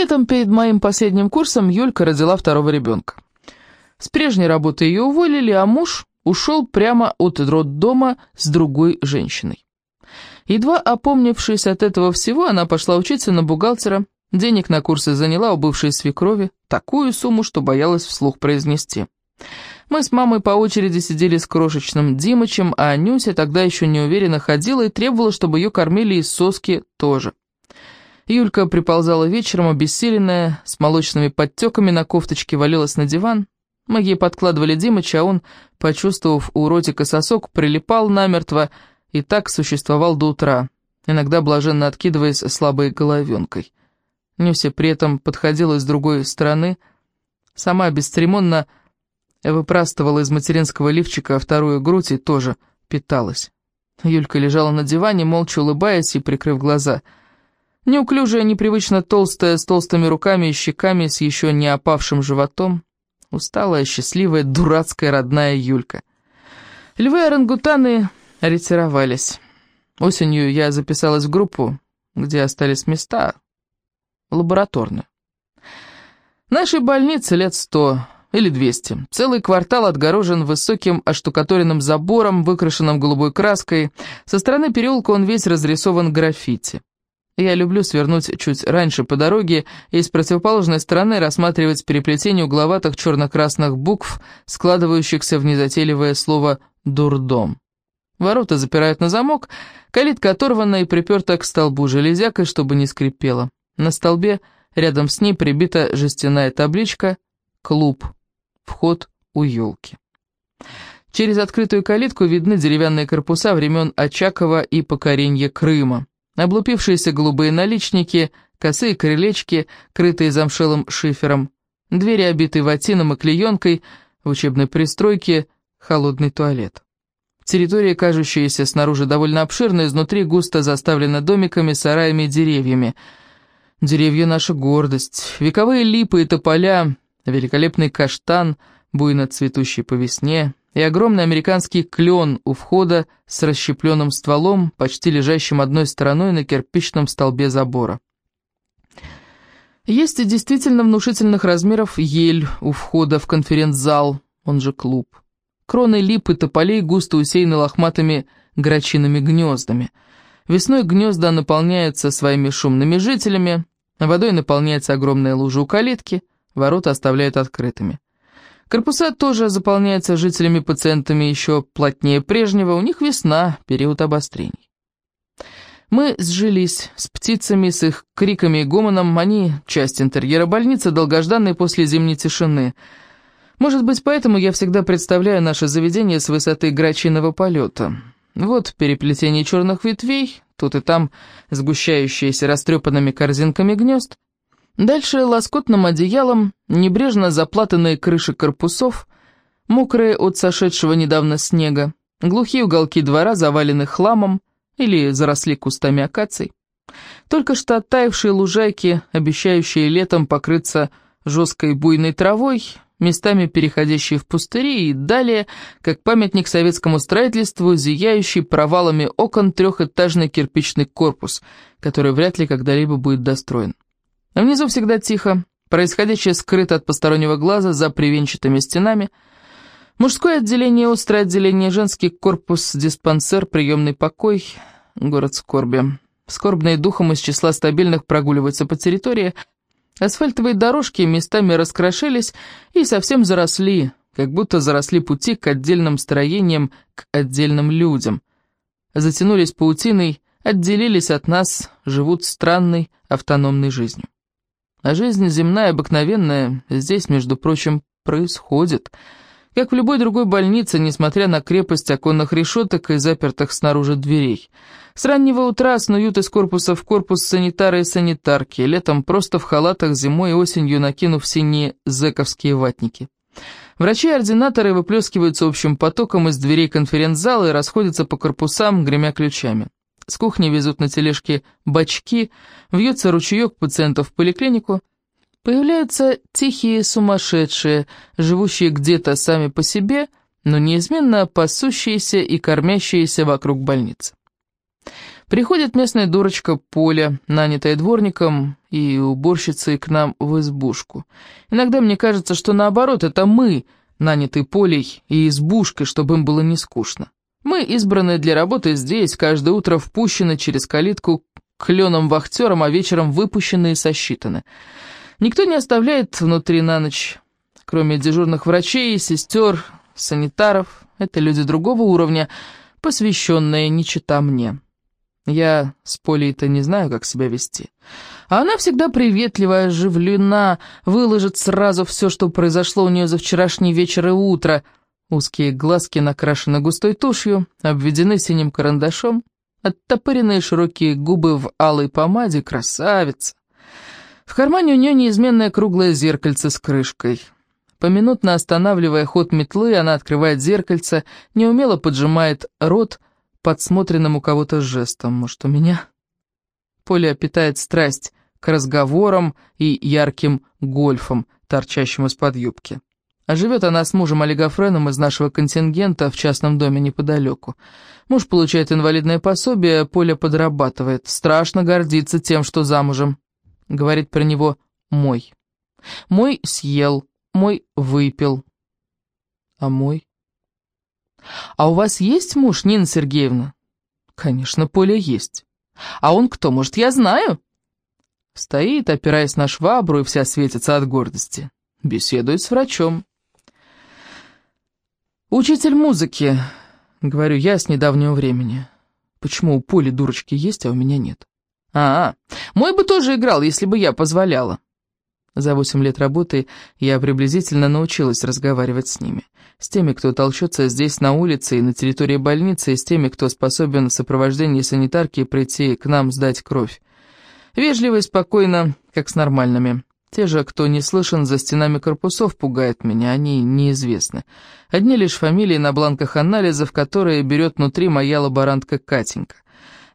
Летом перед моим последним курсом Юлька родила второго ребенка. С прежней работы ее уволили, а муж ушел прямо от роддома с другой женщиной. Едва опомнившись от этого всего, она пошла учиться на бухгалтера, денег на курсы заняла у бывшей свекрови, такую сумму, что боялась вслух произнести. Мы с мамой по очереди сидели с крошечным Димычем, а Нюся тогда еще неуверенно ходила и требовала, чтобы ее кормили из соски тоже. Юлька приползала вечером, обессиленная, с молочными подтеками на кофточке, валилась на диван. Мы ей подкладывали Димыча, а он, почувствовав у ротика сосок, прилипал намертво и так существовал до утра, иногда блаженно откидываясь слабой головенкой. Нюся при этом подходила с другой стороны, сама бесцеремонно выпрастывала из материнского лифчика вторую грудь и тоже питалась. Юлька лежала на диване, молча улыбаясь и прикрыв глаза. Неуклюжая, непривычно толстая, с толстыми руками и щеками, с еще не опавшим животом. Усталая, счастливая, дурацкая родная Юлька. Львы-орангутаны ретировались. Осенью я записалась в группу, где остались места, лабораторную. Нашей больнице лет сто или 200. Целый квартал отгорожен высоким оштукатуренным забором, выкрашенным голубой краской. Со стороны переулка он весь разрисован граффити. Я люблю свернуть чуть раньше по дороге и с противоположной стороны рассматривать переплетение угловатых черно-красных букв, складывающихся в незатейливое слово «дурдом». Ворота запирают на замок, калитка оторвана и приперта к столбу железякой, чтобы не скрипела. На столбе рядом с ней прибита жестяная табличка «Клуб». Вход у елки. Через открытую калитку видны деревянные корпуса времен Очакова и покорения Крыма. Облупившиеся голубые наличники, косые крылечки, крытые замшелым шифером, двери, обитые ватином и клеенкой, в учебной пристройке холодный туалет. Территория, кажущаяся снаружи довольно обширной, изнутри густо заставлена домиками, сараями и деревьями. Деревья — наша гордость, вековые липы и тополя, великолепный каштан, буйно цветущий по весне, и огромный американский клен у входа с расщепленным стволом, почти лежащим одной стороной на кирпичном столбе забора. Есть и действительно внушительных размеров ель у входа в конференц-зал, он же клуб. Кроны лип и тополей густо усеяны лохматыми грачиными гнездами. Весной гнезда наполняются своими шумными жителями, водой наполняется огромная лужа у калитки, ворота оставляют открытыми. Корпуса тоже заполняются жителями-пациентами еще плотнее прежнего, у них весна, период обострений. Мы сжились с птицами, с их криками и гомоном, они часть интерьера больницы, долгожданной после зимней тишины. Может быть, поэтому я всегда представляю наше заведение с высоты грачиного полета. Вот переплетение черных ветвей, тут и там сгущающиеся растрепанными корзинками гнезд. Дальше лоскутным одеялом, небрежно заплатанные крыши корпусов, мокрые от сошедшего недавно снега, глухие уголки двора завалены хламом или заросли кустами акаций. Только что оттаившие лужайки, обещающие летом покрыться жесткой буйной травой, местами переходящие в пустыри, и далее, как памятник советскому строительству, зияющий провалами окон трехэтажный кирпичный корпус, который вряд ли когда-либо будет достроен. А внизу всегда тихо, происходящее скрыто от постороннего глаза за привенчатыми стенами. Мужское отделение, острое отделение, женский корпус, диспансер, приемный покой, город скорби. Скорбные духом из числа стабильных прогуливаются по территории. Асфальтовые дорожки местами раскрошились и совсем заросли, как будто заросли пути к отдельным строениям, к отдельным людям. Затянулись паутиной, отделились от нас, живут странной автономной жизнью. А жизнь земная, обыкновенная, здесь, между прочим, происходит. Как в любой другой больнице, несмотря на крепость оконных решеток и запертых снаружи дверей. С раннего утра снуют из корпуса в корпус санитары и санитарки, летом просто в халатах, зимой и осенью накинув синие зэковские ватники. Врачи и ординаторы выплескиваются общим потоком из дверей конференц-зала и расходятся по корпусам, гремя ключами. С кухни везут на тележке бачки, вьется ручеек пациентов в поликлинику. Появляются тихие сумасшедшие, живущие где-то сами по себе, но неизменно пасущиеся и кормящиеся вокруг больницы. Приходит местная дурочка Поля, нанятая дворником и уборщицей к нам в избушку. Иногда мне кажется, что наоборот, это мы, нанятые Полей и избушкой, чтобы им было не скучно. Мы, избранные для работы здесь, каждое утро впущены через калитку кленом вахтером, а вечером выпущены и сосчитаны. Никто не оставляет внутри на ночь, кроме дежурных врачей, сестер, санитаров. Это люди другого уровня, посвященные не чита мне. Я с Полей-то не знаю, как себя вести. А она всегда приветливая, оживлена, выложит сразу все, что произошло у нее за вчерашний вечер и утро. Узкие глазки накрашены густой тушью, обведены синим карандашом, оттопыренные широкие губы в алой помаде, красавица. В кармане у нее неизменное круглое зеркальце с крышкой. Поминутно останавливая ход метлы, она открывает зеркальце, неумело поджимает рот, подсмотренным у кого-то жестом. Может, у меня? Поля питает страсть к разговорам и ярким гольфам, торчащим из-под юбки. А живет она с мужем олигофреном из нашего контингента в частном доме неподалеку. Муж получает инвалидное пособие, Поля подрабатывает. Страшно гордится тем, что замужем. Говорит про него «мой». «Мой съел, мой выпил». А мой? «А у вас есть муж, Нина Сергеевна?» «Конечно, Поля есть». «А он кто, может, я знаю?» Стоит, опираясь на швабру, и вся светится от гордости. Беседует с врачом. «Учитель музыки», — говорю я с недавнего времени. «Почему у Поли дурочки есть, а у меня нет?» «А, мой бы тоже играл, если бы я позволяла». За восемь лет работы я приблизительно научилась разговаривать с ними. С теми, кто толчется здесь на улице и на территории больницы, и с теми, кто способен в сопровождении санитарки прийти к нам сдать кровь. Вежливо и спокойно, как с нормальными. Те же, кто не слышен за стенами корпусов, пугают меня, они неизвестны. Одни лишь фамилии на бланках анализов, которые берет внутри моя лаборантка Катенька.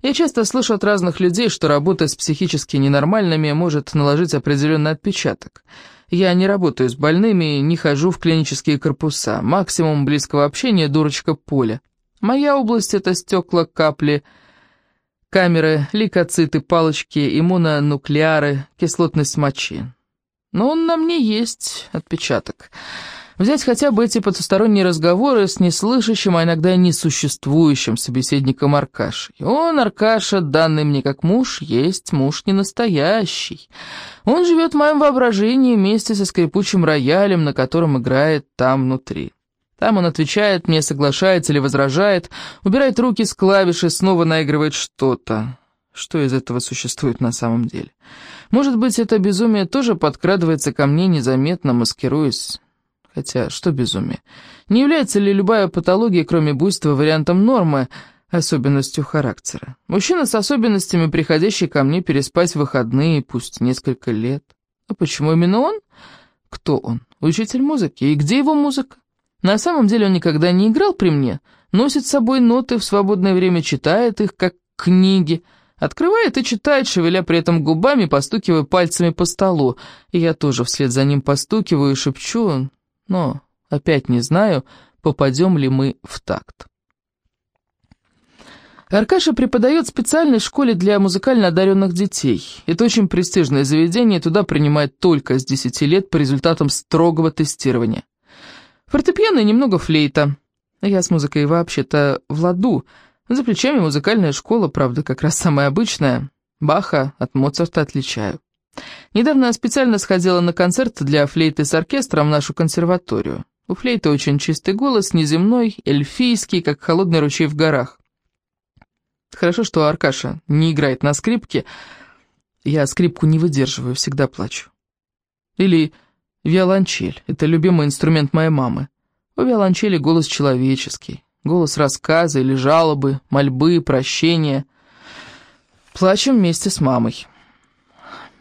Я часто слышу от разных людей, что работа с психически ненормальными может наложить определенный отпечаток. Я не работаю с больными, не хожу в клинические корпуса. Максимум близкого общения – дурочка Поля. Моя область – это стекла, капли, камеры, лейкоциты, палочки, иммунонуклеары, кислотность мочи. Но он на мне есть отпечаток. Взять хотя бы эти потусторонние разговоры с неслышащим, а иногда и несуществующим собеседником Аркашей. Он, Аркаша, данный мне как муж, есть муж не настоящий. Он живет в моем воображении вместе со скрипучим роялем, на котором играет там внутри. Там он отвечает мне, соглашается или возражает, убирает руки с клавиши, снова наигрывает что-то. Что из этого существует на самом деле? Может быть, это безумие тоже подкрадывается ко мне незаметно, маскируясь. Хотя, что безумие? Не является ли любая патология, кроме буйства, вариантом нормы, особенностью характера? Мужчина с особенностями, приходящий ко мне переспать в выходные, пусть несколько лет. А почему именно он? Кто он? Учитель музыки. И где его музыка? На самом деле он никогда не играл при мне, носит с собой ноты, в свободное время читает их, как книги, Открывает и читает, шевеля при этом губами, постукивая пальцами по столу. И я тоже вслед за ним постукиваю и шепчу, но опять не знаю, попадем ли мы в такт. Аркаша преподает в специальной школе для музыкально одаренных детей. Это очень престижное заведение, туда принимают только с 10 лет по результатам строгого тестирования. Фортепиано и немного флейта. Я с музыкой вообще-то в ладу, за плечами музыкальная школа, правда, как раз самая обычная. Баха от Моцарта отличаю. Недавно я специально сходила на концерт для флейты с оркестром в нашу консерваторию. У флейты очень чистый голос, неземной, эльфийский, как холодный ручей в горах. Хорошо, что Аркаша не играет на скрипке. Я скрипку не выдерживаю, всегда плачу. Или виолончель, это любимый инструмент моей мамы. У виолончели голос человеческий, Голос рассказа или жалобы, мольбы, прощения. Плачем вместе с мамой.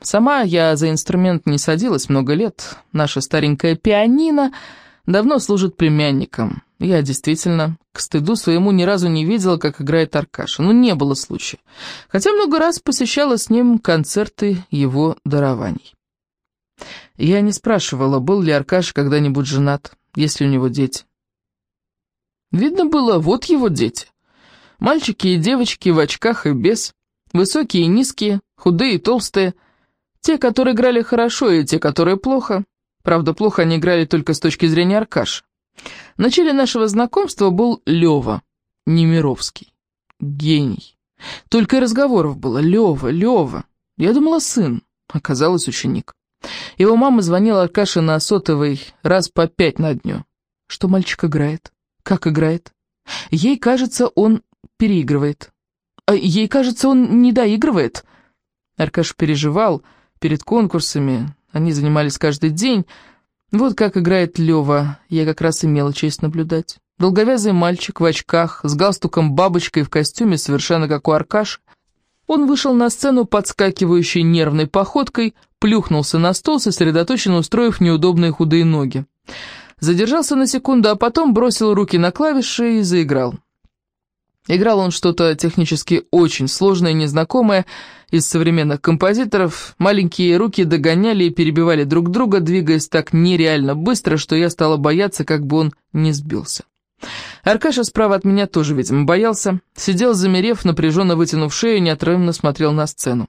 Сама я за инструмент не садилась много лет. Наша старенькая пианино давно служит племянником. Я действительно, к стыду своему, ни разу не видела, как играет Аркаша. Ну, не было случая. Хотя много раз посещала с ним концерты его дарований. Я не спрашивала, был ли Аркаша когда-нибудь женат, есть ли у него дети. Видно было, вот его дети. Мальчики и девочки в очках и без, высокие и низкие, худые и толстые, те, которые играли хорошо, и те, которые плохо. Правда, плохо они играли только с точки зрения Аркаш. В начале нашего знакомства был Лёва Немировский. Гений. Только и разговоров было «Лёва, Лёва». Я думала, сын. Оказалось, ученик. Его мама звонила Аркаше на сотовый раз по пять на дню. Что мальчик играет? Как играет? Ей кажется, он переигрывает. А ей кажется, он не доигрывает. Аркаш переживал перед конкурсами. Они занимались каждый день. Вот как играет Лёва. Я как раз имела честь наблюдать. Долговязый мальчик в очках, с галстуком-бабочкой в костюме, совершенно как у Аркаши. Он вышел на сцену, подскакивающей нервной походкой, плюхнулся на стол, сосредоточенно устроив неудобные худые ноги. Задержался на секунду, а потом бросил руки на клавиши и заиграл. Играл он что-то технически очень сложное и незнакомое из современных композиторов. Маленькие руки догоняли и перебивали друг друга, двигаясь так нереально быстро, что я стала бояться, как бы он не сбился. Аркаша справа от меня тоже, видимо, боялся. Сидел, замерев, напряженно вытянув шею, неотрывно смотрел на сцену.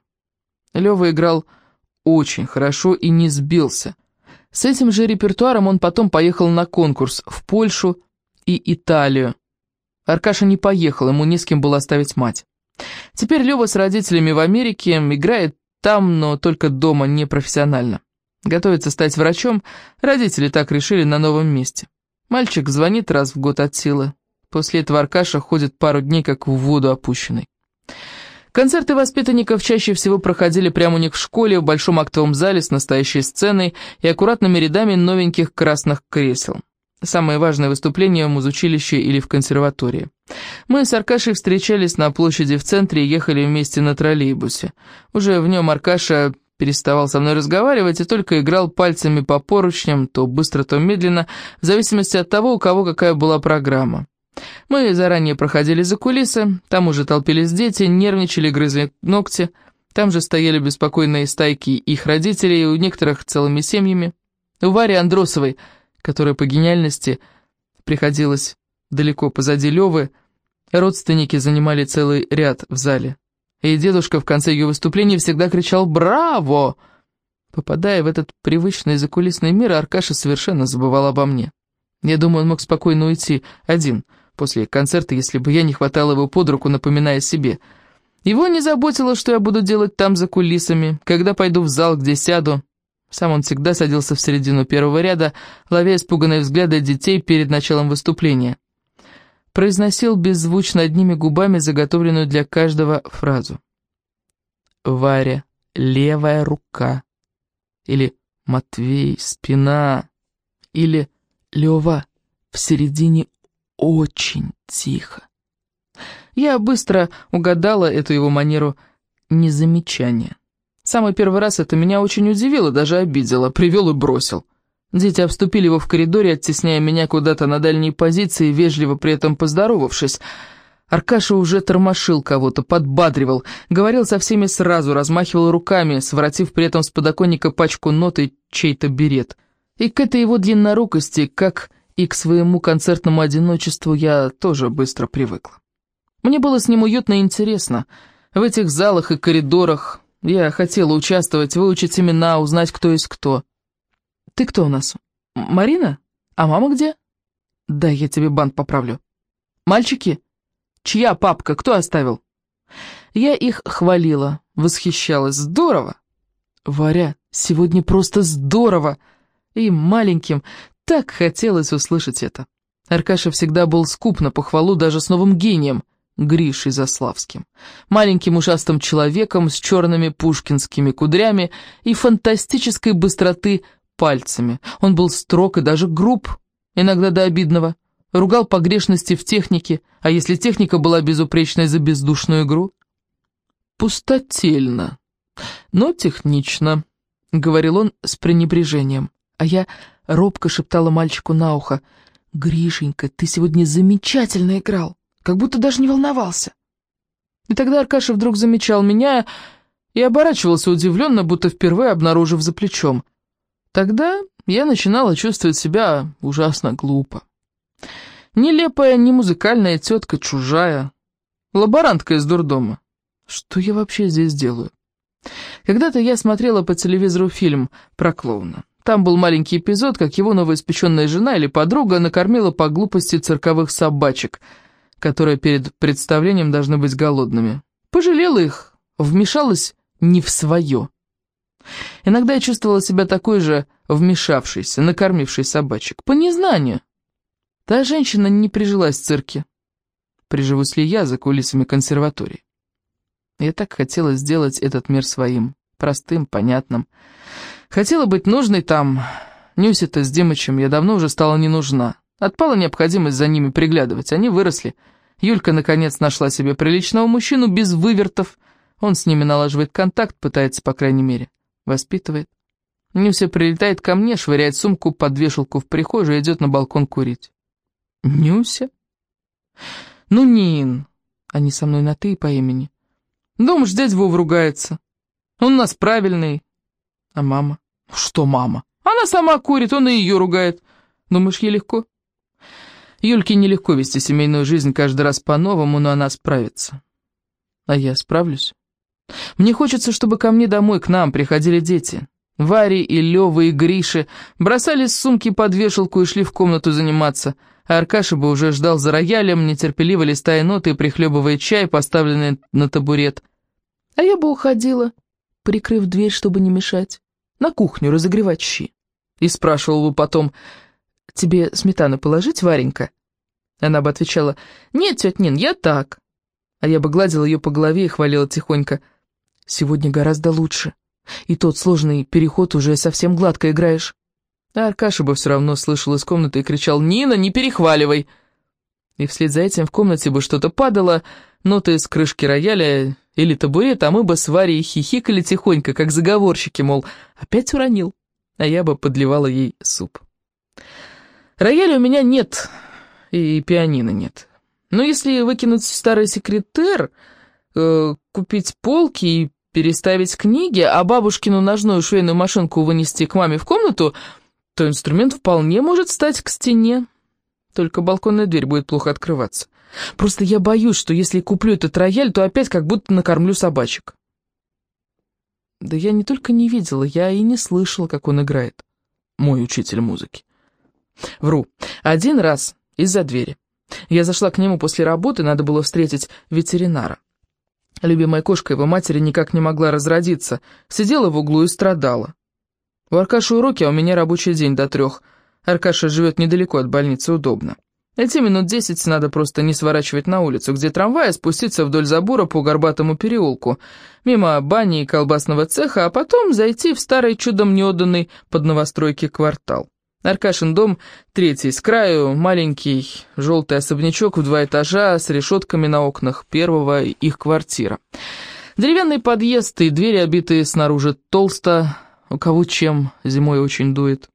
Лёва играл очень хорошо и не сбился. С этим же репертуаром он потом поехал на конкурс в Польшу и Италию. Аркаша не поехал, ему не с кем было оставить мать. Теперь Лёва с родителями в Америке, играет там, но только дома, не профессионально. Готовится стать врачом, родители так решили на новом месте. Мальчик звонит раз в год от силы. После этого Аркаша ходит пару дней, как в воду опущенный. Концерты воспитанников чаще всего проходили прямо у них в школе, в большом актовом зале с настоящей сценой и аккуратными рядами новеньких красных кресел. Самые важные выступления в музучилище или в консерватории. Мы с Аркашей встречались на площади в центре и ехали вместе на троллейбусе. Уже в нем Аркаша переставал со мной разговаривать и только играл пальцами по поручням, то быстро, то медленно, в зависимости от того, у кого какая была программа. Мы заранее проходили за кулисы, там уже толпились дети, нервничали, грызли ногти, там же стояли беспокойные стайки их родителей, у некоторых целыми семьями. У Вари Андросовой, которая по гениальности приходилась далеко позади Левы, родственники занимали целый ряд в зале и дедушка в конце ее выступления всегда кричал «Браво!». Попадая в этот привычный закулисный мир, Аркаша совершенно забывал обо мне. Я думаю, он мог спокойно уйти один после концерта, если бы я не хватала его под руку, напоминая себе. Его не заботило, что я буду делать там за кулисами, когда пойду в зал, где сяду. Сам он всегда садился в середину первого ряда, ловя испуганные взгляды детей перед началом выступления произносил беззвучно одними губами заготовленную для каждого фразу. «Варя, левая рука», или «Матвей, спина», или «Лева, в середине очень тихо». Я быстро угадала эту его манеру незамечания. Самый первый раз это меня очень удивило, даже обидело, привел и бросил. Дети обступили его в коридоре, оттесняя меня куда-то на дальние позиции, вежливо при этом поздоровавшись. Аркаша уже тормошил кого-то, подбадривал, говорил со всеми сразу, размахивал руками, своротив при этом с подоконника пачку нот и чей-то берет. И к этой его длиннорукости, как и к своему концертному одиночеству, я тоже быстро привыкла. Мне было с ним уютно и интересно. В этих залах и коридорах я хотела участвовать, выучить имена, узнать, кто есть кто. «Ты кто у нас? Марина? А мама где?» «Да, я тебе бант поправлю». «Мальчики? Чья папка? Кто оставил?» Я их хвалила, восхищалась. «Здорово!» «Варя, сегодня просто здорово!» И маленьким так хотелось услышать это. Аркаша всегда был скуп на похвалу даже с новым гением, Гришей Заславским. Маленьким ушастым человеком с черными пушкинскими кудрями и фантастической быстроты пальцами. Он был строг и даже груб, иногда до обидного. Ругал погрешности в технике, а если техника была безупречной за бездушную игру? Пустотельно, но технично, — говорил он с пренебрежением. А я робко шептала мальчику на ухо. «Гришенька, ты сегодня замечательно играл, как будто даже не волновался». И тогда Аркаша вдруг замечал меня и оборачивался удивленно, будто впервые обнаружив за плечом — Тогда я начинала чувствовать себя ужасно глупо. Нелепая, не музыкальная тетка чужая. лаборантка из дурдома. Что я вообще здесь делаю? Когда-то я смотрела по телевизору фильм про клоуна. Там был маленький эпизод, как его новоиспеченная жена или подруга накормила по глупости цирковых собачек, которые перед представлением должны быть голодными. Пожалела их, вмешалась не в свое. Иногда я чувствовала себя такой же вмешавшейся, накормившей собачек. По незнанию. Та женщина не прижилась в цирке. Приживусь ли я за кулисами консерватории? Я так хотела сделать этот мир своим, простым, понятным. Хотела быть нужной там. Нюсе-то с Димычем я давно уже стала не нужна. Отпала необходимость за ними приглядывать, они выросли. Юлька, наконец, нашла себе приличного мужчину без вывертов. Он с ними налаживает контакт, пытается, по крайней мере. Воспитывает. Нюся прилетает ко мне, швыряет сумку под вешалку в прихожую и идет на балкон курить. Нюся? Ну, Нин. Они со мной на «ты» по имени. Думаешь, дядя Вов ругается. Он у нас правильный. А мама? Что мама? Она сама курит, он и ее ругает. Думаешь, ей легко? Юльке нелегко вести семейную жизнь каждый раз по-новому, но она справится. А я справлюсь? Мне хочется, чтобы ко мне домой, к нам, приходили дети. Вари и Лёва и Гриши бросали сумки под вешалку и шли в комнату заниматься, а Аркаша бы уже ждал за роялем, нетерпеливо листая ноты и прихлебывая чай, поставленный на табурет. А я бы уходила, прикрыв дверь, чтобы не мешать, на кухню разогревать щи. И спрашивал бы потом, «Тебе сметану положить, Варенька?» Она бы отвечала, «Нет, тетя Нин, я так». А я бы гладила ее по голове и хвалила тихонько, «Сегодня гораздо лучше, и тот сложный переход уже совсем гладко играешь». А Аркаша бы все равно слышал из комнаты и кричал, «Нина, не перехваливай!» И вслед за этим в комнате бы что-то падало, ноты с крышки рояля или табурет, а мы бы с Варей хихикали тихонько, как заговорщики, мол, опять уронил, а я бы подливала ей суп. Рояля у меня нет, и пианино нет. Но если выкинуть старый секретер, э, купить полки и переставить книги, а бабушкину ножную швейную машинку вынести к маме в комнату, то инструмент вполне может стать к стене. Только балконная дверь будет плохо открываться. Просто я боюсь, что если куплю этот рояль, то опять как будто накормлю собачек. Да я не только не видела, я и не слышала, как он играет. Мой учитель музыки. Вру. Один раз из-за двери. Я зашла к нему после работы, надо было встретить ветеринара. Любимая кошка его матери никак не могла разродиться, сидела в углу и страдала. У Аркаши уроки, а у меня рабочий день до трех. Аркаша живет недалеко от больницы, удобно. Эти минут десять надо просто не сворачивать на улицу, где трамвай, спуститься вдоль забора по горбатому переулку, мимо бани и колбасного цеха, а потом зайти в старый чудом неотданный под новостройки квартал. Аркашин дом, третий с краю, маленький желтый особнячок в два этажа с решетками на окнах, первого их квартира. Деревянный подъезд и двери, обитые снаружи толсто, у кого чем, зимой очень дует.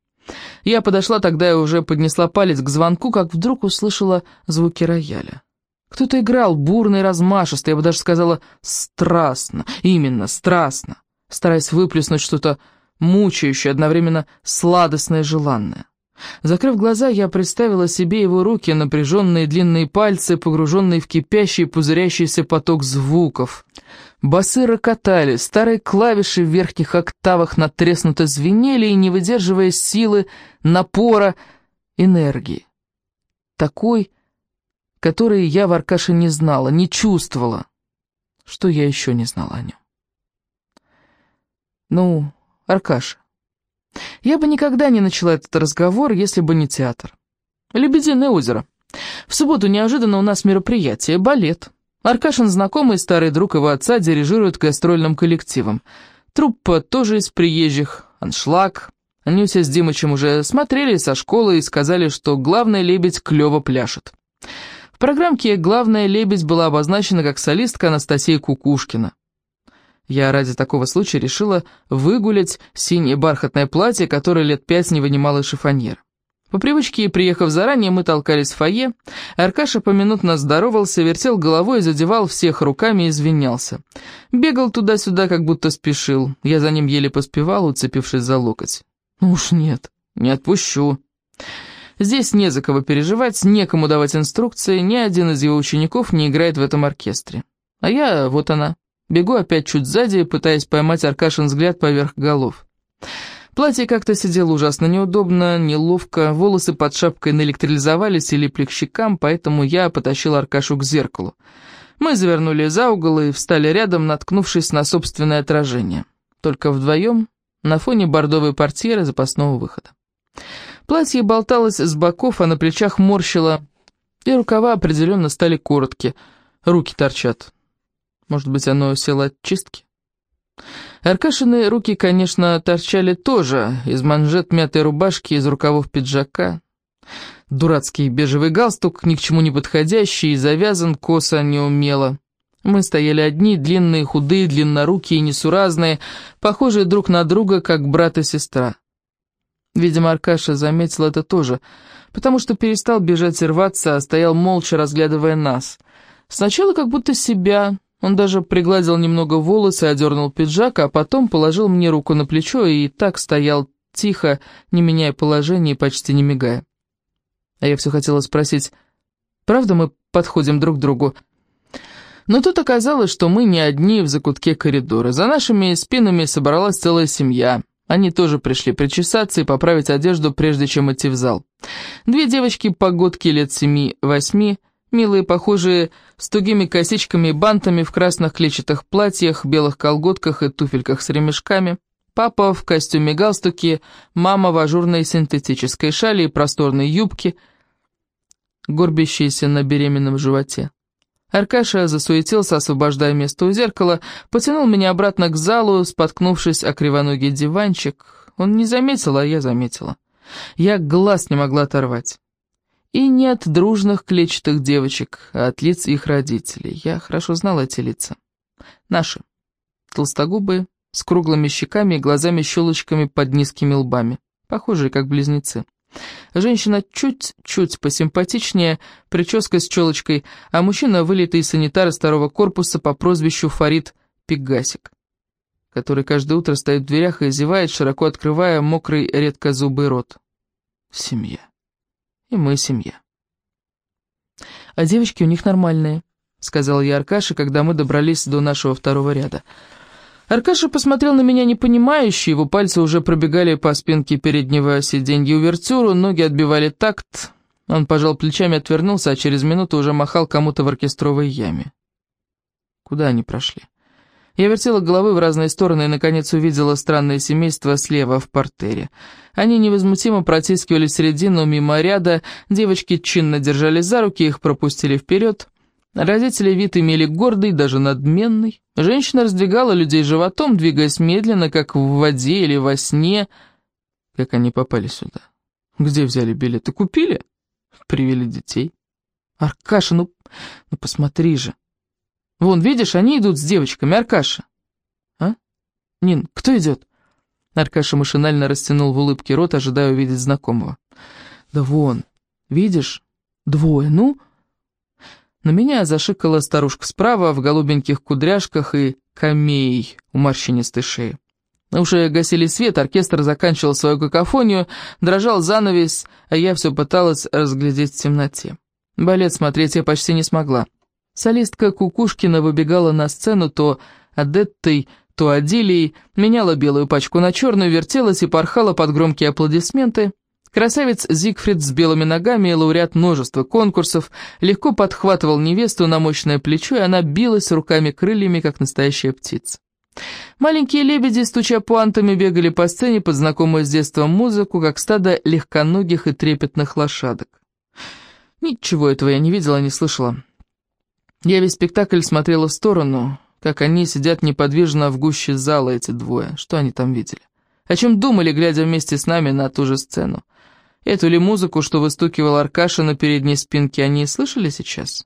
Я подошла тогда и уже поднесла палец к звонку, как вдруг услышала звуки рояля. Кто-то играл бурно и размашисто, я бы даже сказала страстно, именно страстно, стараясь выплеснуть что-то мучающее, одновременно сладостное и желанное. Закрыв глаза, я представила себе его руки, напряженные длинные пальцы, погруженные в кипящий пузырящийся поток звуков. Басы рокотали, старые клавиши в верхних октавах натреснуто звенели и, не выдерживая силы, напора, энергии. Такой, который я в Аркаше не знала, не чувствовала. Что я еще не знала о нем? Ну, Аркаша, я бы никогда не начала этот разговор, если бы не театр. Лебединое озеро. В субботу неожиданно у нас мероприятие, балет. Аркашин, знакомый старый друг его отца, дирижирует гастрольным коллективом. Труппа тоже из приезжих, аншлаг. Нюся с Димычем уже смотрели со школы и сказали, что главная лебедь клёво пляшет. В программке главная лебедь была обозначена как солистка Анастасия Кукушкина. Я ради такого случая решила выгулять синее бархатное платье, которое лет пять не вынимала из шифоньера. По привычке, приехав заранее, мы толкались в фойе. Аркаша поминутно здоровался, вертел головой задевал всех руками и извинялся. Бегал туда-сюда, как будто спешил. Я за ним еле поспевал, уцепившись за локоть. «Ну уж нет, не отпущу». Здесь не за кого переживать, некому давать инструкции, ни один из его учеников не играет в этом оркестре. А я, вот она, бегу опять чуть сзади, пытаясь поймать Аркашин взгляд поверх голов. Платье как-то сидело ужасно неудобно, неловко, волосы под шапкой наэлектролизовались и липли к щекам, поэтому я потащил Аркашу к зеркалу. Мы завернули за угол и встали рядом, наткнувшись на собственное отражение. Только вдвоем, на фоне бордовой портьеры запасного выхода. Платье болталось с боков, а на плечах морщило, и рукава определенно стали короткие, руки торчат. Может быть, оно село от чистки? Аркашины руки, конечно, торчали тоже, из манжет мятой рубашки, из рукавов пиджака. Дурацкий бежевый галстук, ни к чему не подходящий, завязан косо неумело. Мы стояли одни, длинные, худые, длиннорукие и несуразные, похожие друг на друга, как брат и сестра. Видимо, Аркаша заметил это тоже, потому что перестал бежать и рваться, а стоял молча, разглядывая нас. Сначала как будто себя, он даже пригладил немного волосы, одернул пиджак, а потом положил мне руку на плечо и так стоял тихо, не меняя положение и почти не мигая. А я все хотела спросить, правда мы подходим друг к другу? Но тут оказалось, что мы не одни в закутке коридора. За нашими спинами собралась целая семья. Они тоже пришли причесаться и поправить одежду, прежде чем идти в зал. Две девочки-погодки лет семи-восьми, Милые, похожие, с тугими косичками и бантами в красных клетчатых платьях, белых колготках и туфельках с ремешками. Папа в костюме-галстуке, мама в ажурной синтетической шали и просторной юбке, горбящейся на беременном животе. Аркаша засуетился, освобождая место у зеркала, потянул меня обратно к залу, споткнувшись о кривоногий диванчик. Он не заметил, а я заметила. Я глаз не могла оторвать. И не от дружных клетчатых девочек, а от лиц их родителей. Я хорошо знала эти лица. Наши. Толстогубые, с круглыми щеками и глазами-щелочками под низкими лбами. Похожие, как близнецы. Женщина чуть-чуть посимпатичнее, прическа с челочкой, а мужчина вылитый санитар из второго корпуса по прозвищу Фарид Пегасик, который каждое утро стоит в дверях и зевает, широко открывая мокрый редкозубый рот. Семья. И мы семья. А девочки у них нормальные, сказал я Аркаше, когда мы добрались до нашего второго ряда. Аркаша посмотрел на меня непонимающе, его пальцы уже пробегали по спинке переднего сиденья увертюру, ноги отбивали такт. Он пожал плечами, отвернулся, а через минуту уже махал кому-то в оркестровой яме. Куда они прошли? Я вертела головой в разные стороны и, наконец, увидела странное семейство слева в портере. Они невозмутимо протискивали середину мимо ряда, девочки чинно держались за руки, их пропустили вперед. Родители вид имели гордый, даже надменный. Женщина раздвигала людей животом, двигаясь медленно, как в воде или во сне. Как они попали сюда? Где взяли билеты? Купили? Привели детей. Аркаша, ну, ну посмотри же. Вон, видишь, они идут с девочками, Аркаша. А? Нин, кто идет? Аркаша машинально растянул в улыбке рот, ожидая увидеть знакомого. Да вон, видишь? Двое, ну? На меня зашикала старушка справа в голубеньких кудряшках и камей у морщинистой шеи. Уже гасили свет, оркестр заканчивал свою какофонию, дрожал занавес, а я все пыталась разглядеть в темноте. Балет смотреть я почти не смогла. Солистка Кукушкина выбегала на сцену то Адеттой, то Адилией, меняла белую пачку на черную, вертелась и порхала под громкие аплодисменты. Красавец Зигфрид с белыми ногами, лауреат множества конкурсов, легко подхватывал невесту на мощное плечо, и она билась руками-крыльями, как настоящая птица. Маленькие лебеди, стуча пуантами, бегали по сцене под знакомую с детства музыку, как стадо легконогих и трепетных лошадок. Ничего этого я не видела, не слышала. Я весь спектакль смотрела в сторону, как они сидят неподвижно в гуще зала, эти двое. Что они там видели? О чем думали, глядя вместе с нами на ту же сцену? Эту ли музыку, что выстукивал Аркаша на передней спинке, они слышали сейчас?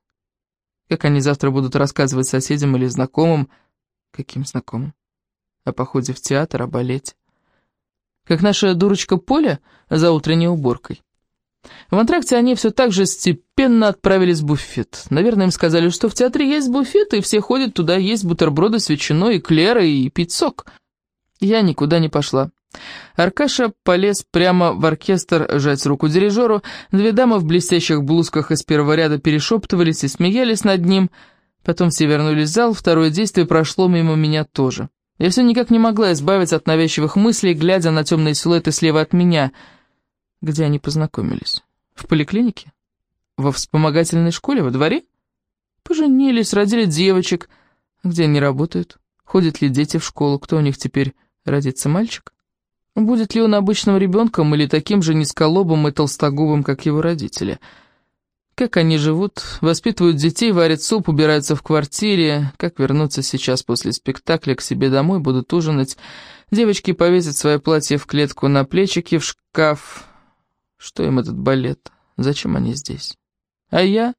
Как они завтра будут рассказывать соседям или знакомым? Каким знакомым? О походе в театр, о балете? Как наша дурочка Поля за утренней уборкой. В антракте они все так же степенно отправились в буфет. Наверное, им сказали, что в театре есть буфет, и все ходят туда есть бутерброды с ветчиной, эклеры и пить сок. Я никуда не пошла. Аркаша полез прямо в оркестр жать руку дирижеру, две дамы в блестящих блузках из первого ряда перешептывались и смеялись над ним, потом все вернулись в зал, второе действие прошло мимо меня тоже. Я все никак не могла избавиться от навязчивых мыслей, глядя на темные силуэты слева от меня. Где они познакомились? В поликлинике? Во вспомогательной школе? Во дворе? Поженились, родили девочек. Где они работают? Ходят ли дети в школу? Кто у них теперь родится, мальчик? Будет ли он обычным ребенком или таким же низколобым и толстогубым, как его родители? Как они живут, воспитывают детей, варят суп, убираются в квартире. Как вернуться сейчас после спектакля к себе домой, будут ужинать. Девочки повесят свое платье в клетку на плечики, в шкаф. Что им этот балет? Зачем они здесь? А я?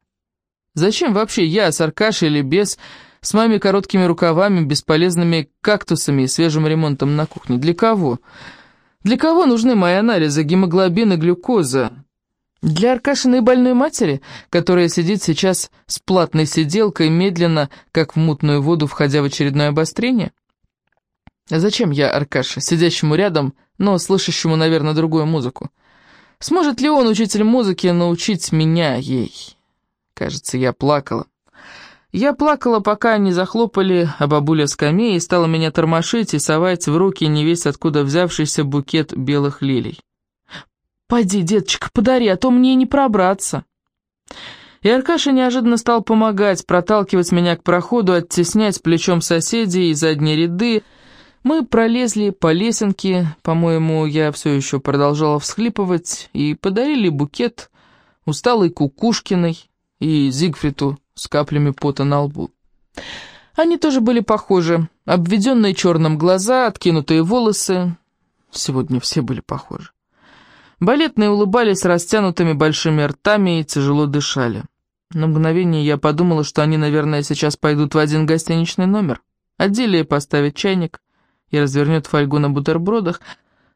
Зачем вообще я, с Аркашей или без, с моими короткими рукавами, бесполезными кактусами и свежим ремонтом на кухне? Для кого? Для кого нужны мои анализы гемоглобин и глюкоза? Для Аркашиной больной матери, которая сидит сейчас с платной сиделкой, медленно, как в мутную воду, входя в очередное обострение? А зачем я Аркаше, сидящему рядом, но слышащему, наверное, другую музыку? Сможет ли он, учитель музыки, научить меня ей? Кажется, я плакала. Я плакала, пока они захлопали, а бабуля скамей стала меня тормошить и совать в руки невесть откуда взявшийся букет белых лилий. «Пойди, деточка, подари, а то мне не пробраться». И Аркаша неожиданно стал помогать, проталкивать меня к проходу, оттеснять плечом соседей и задние ряды. Мы пролезли по лесенке, по-моему, я все еще продолжала всхлипывать, и подарили букет усталой Кукушкиной и Зигфриду с каплями пота на лбу. Они тоже были похожи. Обведенные черным глаза, откинутые волосы. Сегодня все были похожи. Балетные улыбались растянутыми большими ртами и тяжело дышали. На мгновение я подумала, что они, наверное, сейчас пойдут в один гостиничный номер. Отделие поставит чайник и развернет фольгу на бутербродах,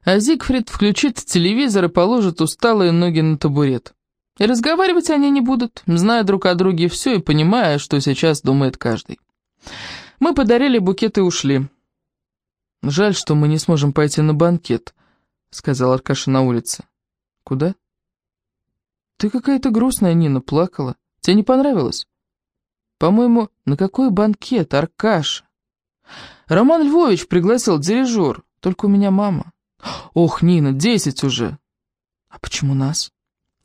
а Зигфрид включит телевизор и положит усталые ноги на табурет. И разговаривать они не будут, зная друг о друге все и понимая, что сейчас думает каждый. Мы подарили букет и ушли. «Жаль, что мы не сможем пойти на банкет», — сказал Аркаша на улице. «Куда?» «Ты какая-то грустная, Нина, плакала. Тебе не понравилось?» «По-моему, на какой банкет, Аркаша?» «Роман Львович пригласил дирижер, только у меня мама». «Ох, Нина, десять уже!» «А почему нас?»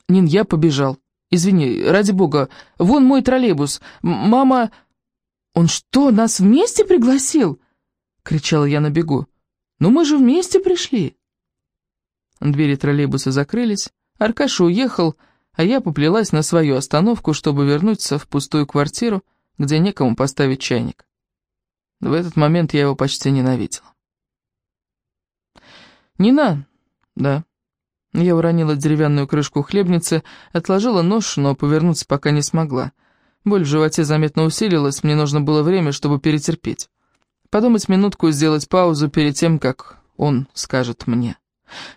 Нин, я побежал. Извини, ради бога. Вон мой троллейбус. Мама... Он что, нас вместе пригласил? Кричала я на бегу. Ну мы же вместе пришли. Двери троллейбуса закрылись. Аркаша уехал, а я поплелась на свою остановку, чтобы вернуться в пустую квартиру, где некому поставить чайник. В этот момент я его почти ненавидела. «Нина?» «Да». Я уронила деревянную крышку хлебницы, отложила нож, но повернуться пока не смогла. Боль в животе заметно усилилась, мне нужно было время, чтобы перетерпеть. Подумать минутку и сделать паузу перед тем, как он скажет мне.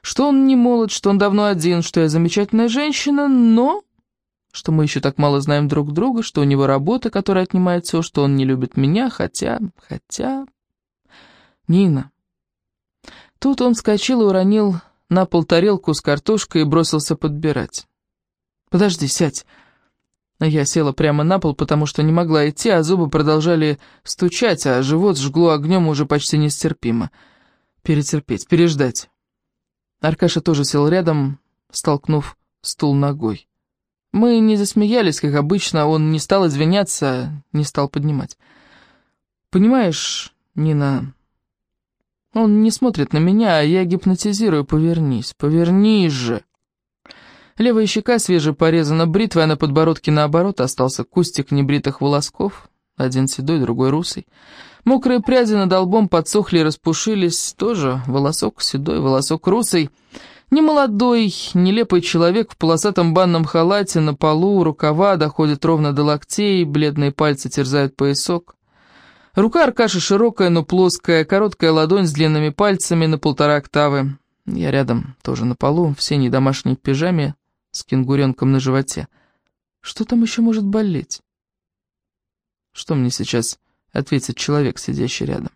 Что он не молод, что он давно один, что я замечательная женщина, но... Что мы еще так мало знаем друг друга, что у него работа, которая отнимает все, что он не любит меня, хотя... хотя... Нина. Тут он вскочил и уронил на пол тарелку с картошкой и бросился подбирать. «Подожди, сядь!» Я села прямо на пол, потому что не могла идти, а зубы продолжали стучать, а живот жгло огнем уже почти нестерпимо. Перетерпеть, переждать. Аркаша тоже сел рядом, столкнув стул ногой. Мы не засмеялись, как обычно, он не стал извиняться, не стал поднимать. «Понимаешь, Нина, он не смотрит на меня, а я гипнотизирую. Повернись, повернись же. Левая щека свеже порезана бритвой, а на подбородке наоборот остался кустик небритых волосков, один седой, другой русый. Мокрые пряди над лбом подсохли и распушились, тоже волосок седой, волосок русый. Немолодой, нелепый человек в полосатом банном халате на полу, рукава доходят ровно до локтей, бледные пальцы терзают поясок. Рука Аркаши широкая, но плоская, короткая ладонь с длинными пальцами на полтора октавы. Я рядом, тоже на полу, в синей домашней пижаме с кенгуренком на животе. Что там еще может болеть? Что мне сейчас ответит человек, сидящий рядом?